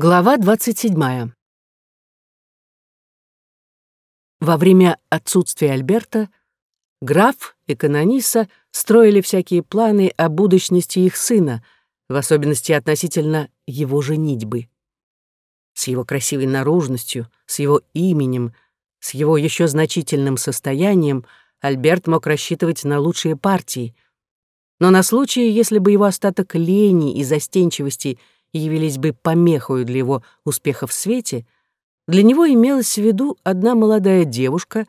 Глава 27. Во время отсутствия Альберта граф и канониса строили всякие планы о будущности их сына, в особенности относительно его женитьбы. С его красивой наружностью, с его именем, с его еще значительным состоянием Альберт мог рассчитывать на лучшие партии. Но на случай, если бы его остаток лени и застенчивости – явились бы помехой для его успеха в свете, для него имелась в виду одна молодая девушка,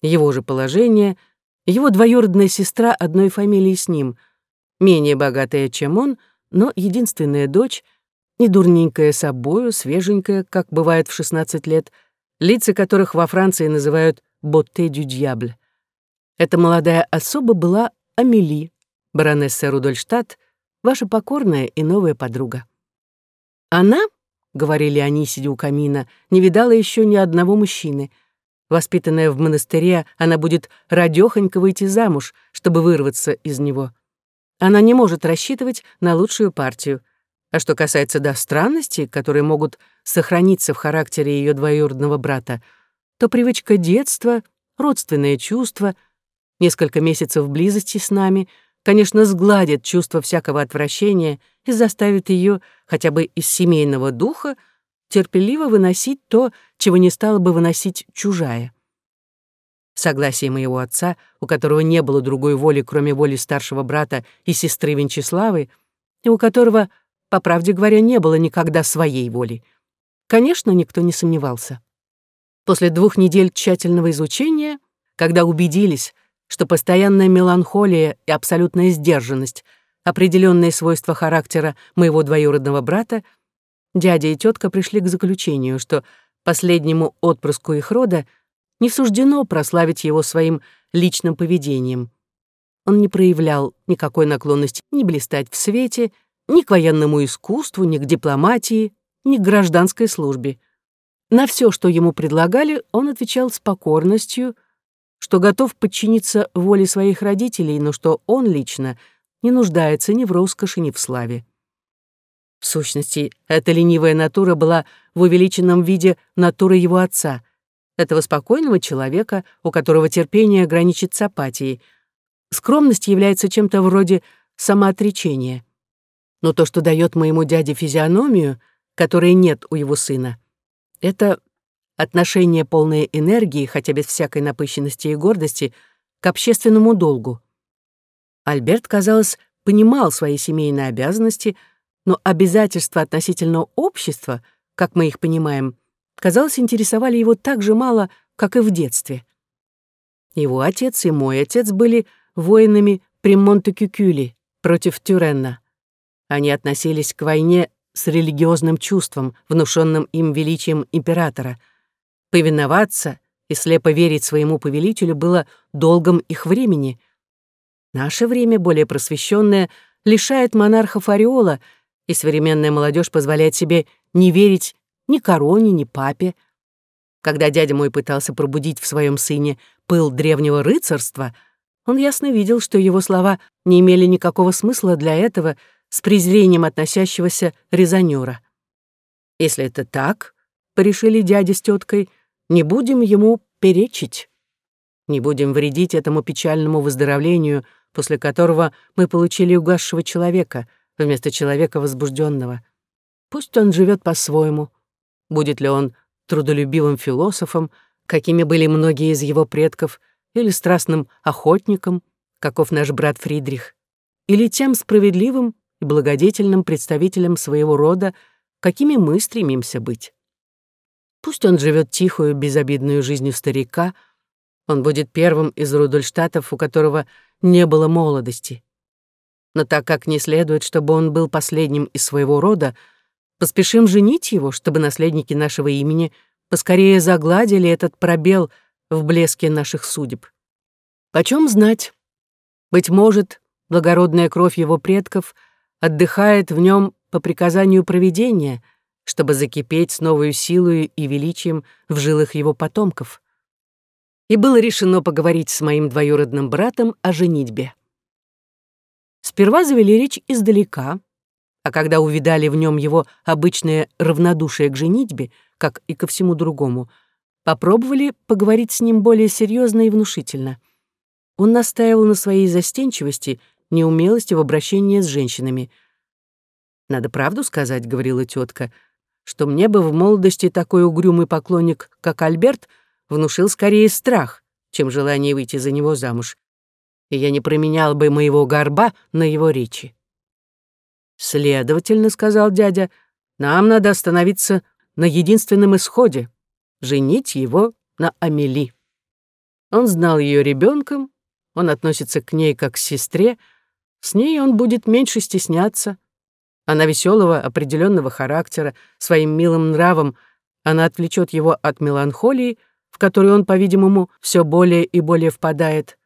его же положение, его двоюродная сестра одной фамилии с ним, менее богатая, чем он, но единственная дочь, недурненькая собою, свеженькая, как бывает в 16 лет, лица которых во Франции называют «ботте дю дьябль». Эта молодая особа была Амели, баронесса Рудольштадт, ваша покорная и новая подруга. Она, — говорили они, сидя у камина, — не видала еще ни одного мужчины. Воспитанная в монастыре, она будет радёхонько выйти замуж, чтобы вырваться из него. Она не может рассчитывать на лучшую партию. А что касается до странностей, которые могут сохраниться в характере ее двоюродного брата, то привычка детства, родственное чувство, несколько месяцев близости с нами — конечно, сгладит чувство всякого отвращения и заставит ее, хотя бы из семейного духа, терпеливо выносить то, чего не стала бы выносить чужая. Согласие моего отца, у которого не было другой воли, кроме воли старшего брата и сестры Венчеславы, и у которого, по правде говоря, не было никогда своей воли, конечно, никто не сомневался. После двух недель тщательного изучения, когда убедились, что постоянная меланхолия и абсолютная сдержанность, определенные свойства характера моего двоюродного брата, дядя и тетка пришли к заключению, что последнему отпрыску их рода не суждено прославить его своим личным поведением. Он не проявлял никакой наклонности ни блистать в свете, ни к военному искусству, ни к дипломатии, ни к гражданской службе. На все, что ему предлагали, он отвечал с покорностью, что готов подчиниться воле своих родителей, но что он лично не нуждается ни в роскоши, ни в славе. В сущности, эта ленивая натура была в увеличенном виде натуры его отца, этого спокойного человека, у которого терпение граничит с апатией. Скромность является чем-то вроде самоотречения. Но то, что дает моему дяде физиономию, которой нет у его сына, это отношение полное энергии, хотя без всякой напыщенности и гордости, к общественному долгу. Альберт, казалось, понимал свои семейные обязанности, но обязательства относительно общества, как мы их понимаем, казалось, интересовали его так же мало, как и в детстве. Его отец и мой отец были воинами при Монте-Кюкюле против Тюренна. Они относились к войне с религиозным чувством, внушенным им величием императора — Повиноваться и слепо верить своему повелителю было долгом их времени. Наше время, более просвещенное, лишает монархов ореола, и современная молодежь позволяет себе не верить ни короне, ни папе. Когда дядя мой пытался пробудить в своем сыне пыл древнего рыцарства, он ясно видел, что его слова не имели никакого смысла для этого с презрением относящегося резонера. Если это так, — порешили дядя с теткой, — не будем ему перечить. Не будем вредить этому печальному выздоровлению, после которого мы получили угасшего человека вместо человека возбужденного. Пусть он живет по-своему. Будет ли он трудолюбивым философом, какими были многие из его предков, или страстным охотником, каков наш брат Фридрих, или тем справедливым и благодетельным представителем своего рода, какими мы стремимся быть. Пусть он живет тихую, безобидную жизнью старика, он будет первым из Рудольштатов, у которого не было молодости. Но так как не следует, чтобы он был последним из своего рода, поспешим женить его, чтобы наследники нашего имени поскорее загладили этот пробел в блеске наших судеб. Почем знать? Быть может, благородная кровь его предков отдыхает в нем по приказанию провидения — чтобы закипеть с новой силой и величием в жилах его потомков. И было решено поговорить с моим двоюродным братом о женитьбе. Сперва завели речь издалека, а когда увидали в нем его обычное равнодушие к женитьбе, как и ко всему другому, попробовали поговорить с ним более серьезно и внушительно. Он настаивал на своей застенчивости, неумелости в обращении с женщинами. «Надо правду сказать», — говорила тетка, «что мне бы в молодости такой угрюмый поклонник, как Альберт, внушил скорее страх, чем желание выйти за него замуж, и я не променял бы моего горба на его речи». «Следовательно», — сказал дядя, — «нам надо остановиться на единственном исходе — женить его на Амели». Он знал ее ребенком, он относится к ней как к сестре, с ней он будет меньше стесняться. Она веселого, определенного характера, своим милым нравом, она отвлечет его от меланхолии, в которую он, по-видимому, все более и более впадает.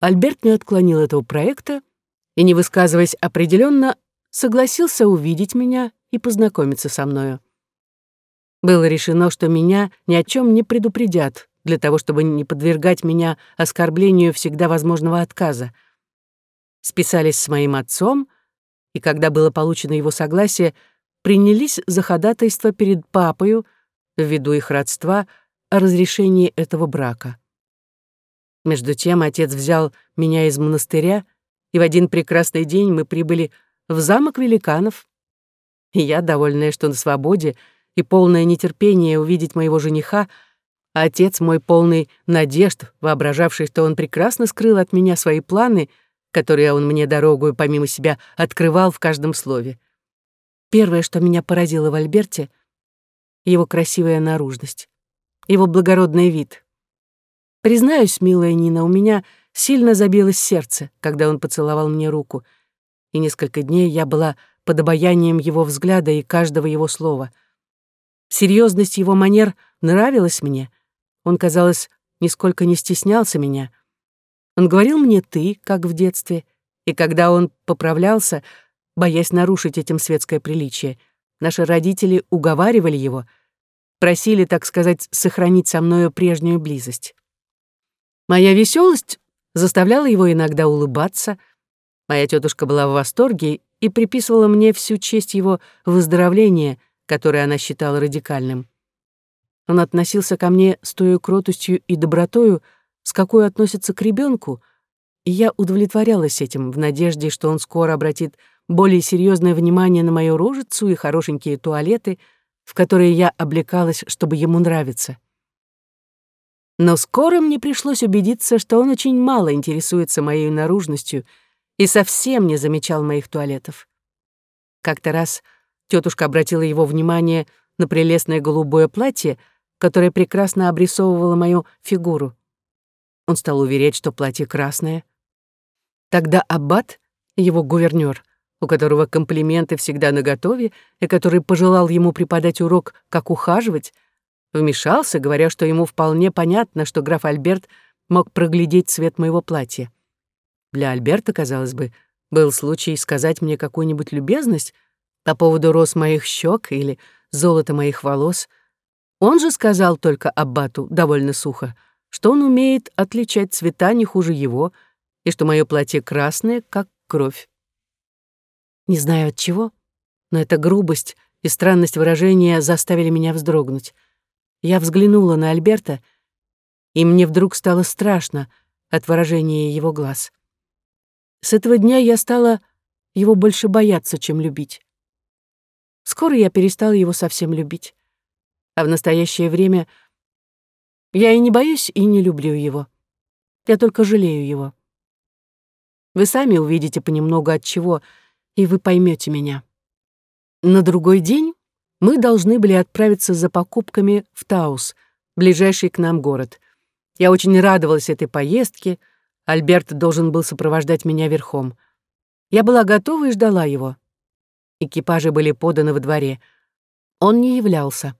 Альберт не отклонил этого проекта и, не высказываясь определенно, согласился увидеть меня и познакомиться со мною. Было решено, что меня ни о чем не предупредят, для того, чтобы не подвергать меня оскорблению всегда возможного отказа. Списались с моим отцом, и когда было получено его согласие, принялись за ходатайство перед папою, ввиду их родства, о разрешении этого брака. Между тем отец взял меня из монастыря, и в один прекрасный день мы прибыли в замок великанов. И я, довольная, что на свободе, и полное нетерпение увидеть моего жениха, а отец мой полный надежд, воображавший, что он прекрасно скрыл от меня свои планы, которые он мне дорогую помимо себя открывал в каждом слове. Первое, что меня поразило в Альберте — его красивая наружность, его благородный вид. Признаюсь, милая Нина, у меня сильно забилось сердце, когда он поцеловал мне руку — и несколько дней я была под обаянием его взгляда и каждого его слова. Серьезность его манер нравилась мне. Он, казалось, нисколько не стеснялся меня. Он говорил мне «ты», как в детстве, и когда он поправлялся, боясь нарушить этим светское приличие, наши родители уговаривали его, просили, так сказать, сохранить со мною прежнюю близость. Моя веселость заставляла его иногда улыбаться — Моя тетушка была в восторге и приписывала мне всю честь его выздоровления, которое она считала радикальным. Он относился ко мне с той кротостью и добротою, с какой относится к ребенку, и я удовлетворялась этим в надежде, что он скоро обратит более серьезное внимание на мою рожицу и хорошенькие туалеты, в которые я облекалась, чтобы ему нравиться. Но скоро мне пришлось убедиться, что он очень мало интересуется моей наружностью — и совсем не замечал моих туалетов. Как-то раз тетушка обратила его внимание на прелестное голубое платье, которое прекрасно обрисовывало мою фигуру. Он стал уверять, что платье красное. Тогда аббат, его гувернёр, у которого комплименты всегда наготове и который пожелал ему преподать урок, как ухаживать, вмешался, говоря, что ему вполне понятно, что граф Альберт мог проглядеть цвет моего платья. Для Альберта, казалось бы, был случай сказать мне какую-нибудь любезность по поводу роз моих щек или золота моих волос. Он же сказал только Аббату довольно сухо, что он умеет отличать цвета не хуже его и что мое платье красное, как кровь. Не знаю от чего, но эта грубость и странность выражения заставили меня вздрогнуть. Я взглянула на Альберта, и мне вдруг стало страшно от выражения его глаз. С этого дня я стала его больше бояться, чем любить. Скоро я перестала его совсем любить. А в настоящее время я и не боюсь, и не люблю его. Я только жалею его. Вы сами увидите понемногу от чего, и вы поймете меня. На другой день мы должны были отправиться за покупками в Таус, ближайший к нам город. Я очень радовалась этой поездке — Альберт должен был сопровождать меня верхом. Я была готова и ждала его. Экипажи были поданы во дворе. Он не являлся.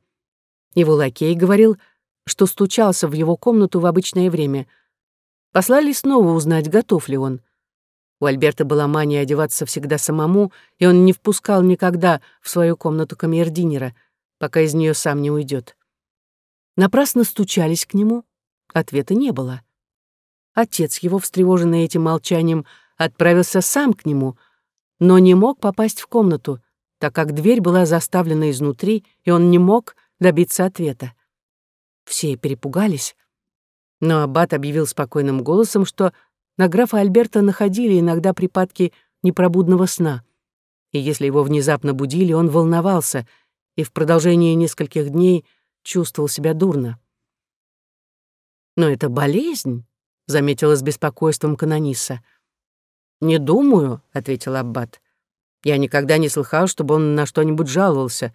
Его лакей говорил, что стучался в его комнату в обычное время. Послали снова узнать, готов ли он. У Альберта была мания одеваться всегда самому, и он не впускал никогда в свою комнату камердинера, пока из нее сам не уйдет. Напрасно стучались к нему, ответа не было. Отец его, встревоженный этим молчанием, отправился сам к нему, но не мог попасть в комнату, так как дверь была заставлена изнутри, и он не мог добиться ответа. Все перепугались, но аббат объявил спокойным голосом, что на графа Альберта находили иногда припадки непробудного сна, и если его внезапно будили, он волновался и в продолжении нескольких дней чувствовал себя дурно. «Но это болезнь», — заметила с беспокойством канониса. «Не думаю», — ответил Аббат. «Я никогда не слыхал, чтобы он на что-нибудь жаловался.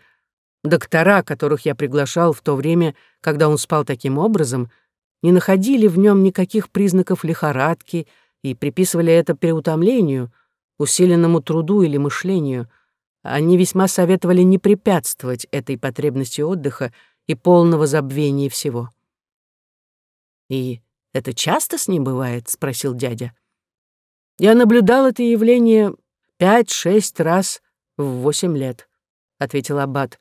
Доктора, которых я приглашал в то время, когда он спал таким образом, не находили в нем никаких признаков лихорадки и приписывали это переутомлению, усиленному труду или мышлению. Они весьма советовали не препятствовать этой потребности отдыха и полного забвения всего. «И это часто с ним бывает?» — спросил дядя. «Я наблюдал это явление пять-шесть раз в восемь лет», — ответил Аббат.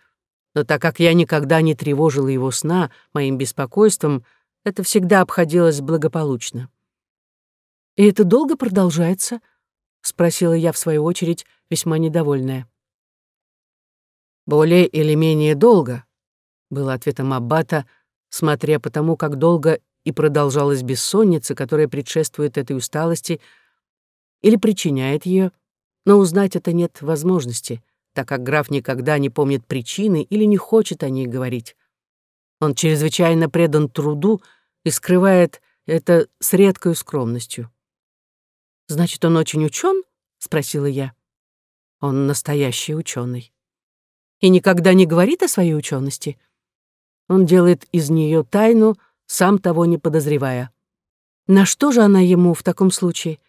«Но так как я никогда не тревожил его сна моим беспокойством, — это всегда обходилось благополучно. «И это долго продолжается?» — спросила я, в свою очередь, весьма недовольная. «Более или менее долго», — было ответом Аббата, смотря по тому, как долго и продолжалась бессонница, которая предшествует этой усталости или причиняет ее, но узнать это нет возможности, так как граф никогда не помнит причины или не хочет о ней говорить. Он чрезвычайно предан труду и скрывает это с редкой скромностью. «Значит, он очень учен? спросила я. «Он настоящий ученый. И никогда не говорит о своей учености. Он делает из нее тайну, сам того не подозревая. На что же она ему в таком случае?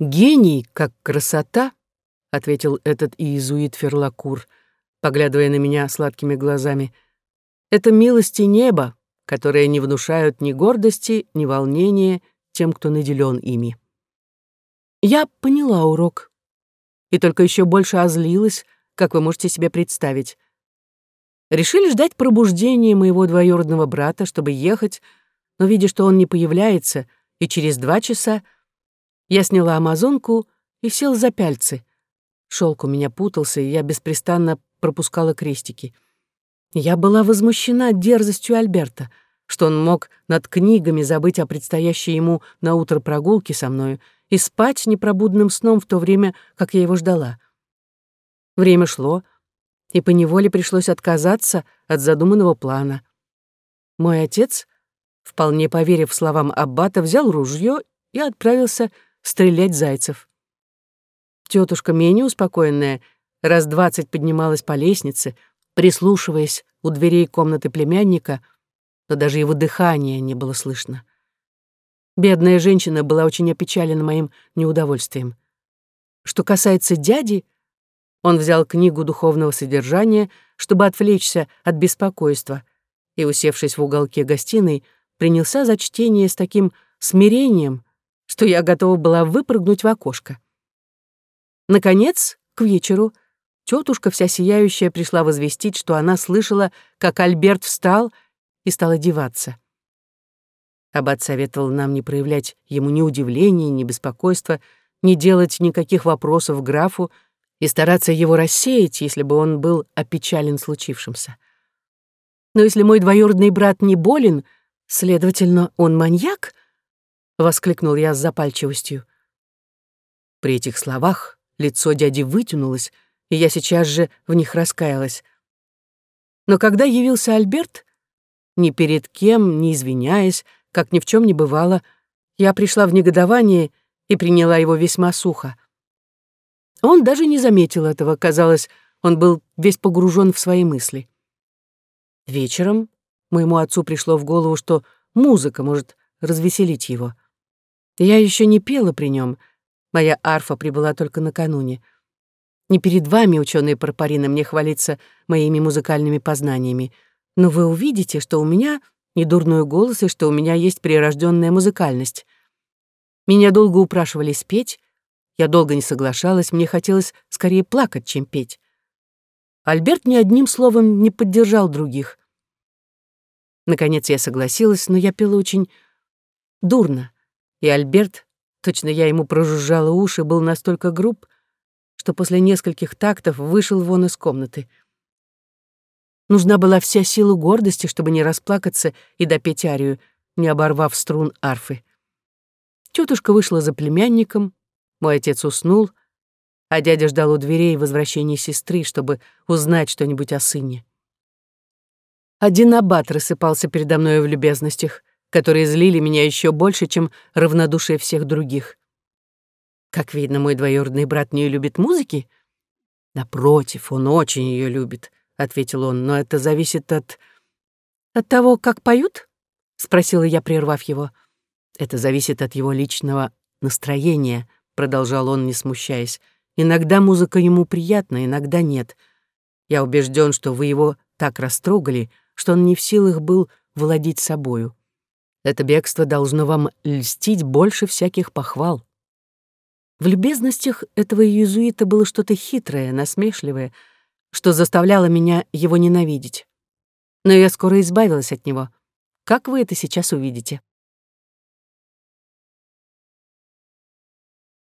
Гений, как красота, ответил этот иезуит Ферлакур, поглядывая на меня сладкими глазами — это милости неба, которые не внушают ни гордости, ни волнения тем, кто наделен ими. Я поняла урок. И только еще больше озлилась, как вы можете себе представить. Решили ждать пробуждения моего двоюродного брата, чтобы ехать, но, видя, что он не появляется, и через два часа я сняла амазонку и сел за пяльцы. Шелк у меня путался, и я беспрестанно пропускала крестики — я была возмущена дерзостью Альберта, что он мог над книгами забыть о предстоящей ему на утро прогулке со мною и спать непробудным сном в то время, как я его ждала. Время шло, и поневоле пришлось отказаться от задуманного плана. Мой отец, вполне поверив словам Аббата, взял ружье и отправился стрелять зайцев. Тетушка, менее успокоенная, раз двадцать поднималась по лестнице — прислушиваясь у дверей комнаты племянника, но даже его дыхания не было слышно. Бедная женщина была очень опечалена моим неудовольствием. Что касается дяди, он взял книгу духовного содержания, чтобы отвлечься от беспокойства, и, усевшись в уголке гостиной, принялся за чтение с таким смирением, что я готова была выпрыгнуть в окошко. Наконец, к вечеру, Тетушка вся сияющая пришла возвестить, что она слышала, как Альберт встал и стал одеваться. Аббат советовал нам не проявлять ему ни удивления, ни беспокойства, не делать никаких вопросов графу и стараться его рассеять, если бы он был опечален случившимся. Но если мой двоюродный брат не болен, следовательно, он маньяк? воскликнул я с запальчивостью. При этих словах лицо дяди вытянулось, и я сейчас же в них раскаялась. Но когда явился Альберт, ни перед кем, не извиняясь, как ни в чем не бывало, я пришла в негодование и приняла его весьма сухо. Он даже не заметил этого, казалось, он был весь погружен в свои мысли. Вечером моему отцу пришло в голову, что музыка может развеселить его. Я еще не пела при нем, моя арфа прибыла только накануне — не перед вами, ученые Парпарина, мне хвалиться моими музыкальными познаниями, но вы увидите, что у меня не дурной голос и что у меня есть прирожденная музыкальность. Меня долго упрашивали спеть, я долго не соглашалась, мне хотелось скорее плакать, чем петь. Альберт ни одним словом не поддержал других. Наконец я согласилась, но я пела очень дурно, и Альберт, точно я ему прожужжала уши, был настолько груб, что после нескольких тактов вышел вон из комнаты. Нужна была вся сила гордости, чтобы не расплакаться и допеть арию, не оборвав струн арфы. Тетушка вышла за племянником, мой отец уснул, а дядя ждал у дверей возвращения сестры, чтобы узнать что-нибудь о сыне. Один аббат рассыпался передо мной в любезностях, которые злили меня еще больше, чем равнодушие всех других. Как видно, мой двоюродный брат не любит музыки. Напротив, он очень ее любит, ответил он, но это зависит от от того, как поют? спросила я, прервав его. Это зависит от его личного настроения, продолжал он, не смущаясь. Иногда музыка ему приятна, иногда нет. Я убежден, что вы его так растрогали, что он не в силах был владеть собою. Это бегство должно вам льстить больше всяких похвал. В любезностях этого иезуита было что-то хитрое, насмешливое, что заставляло меня его ненавидеть. Но я скоро избавилась от него. Как вы это сейчас увидите?